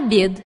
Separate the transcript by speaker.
Speaker 1: обед.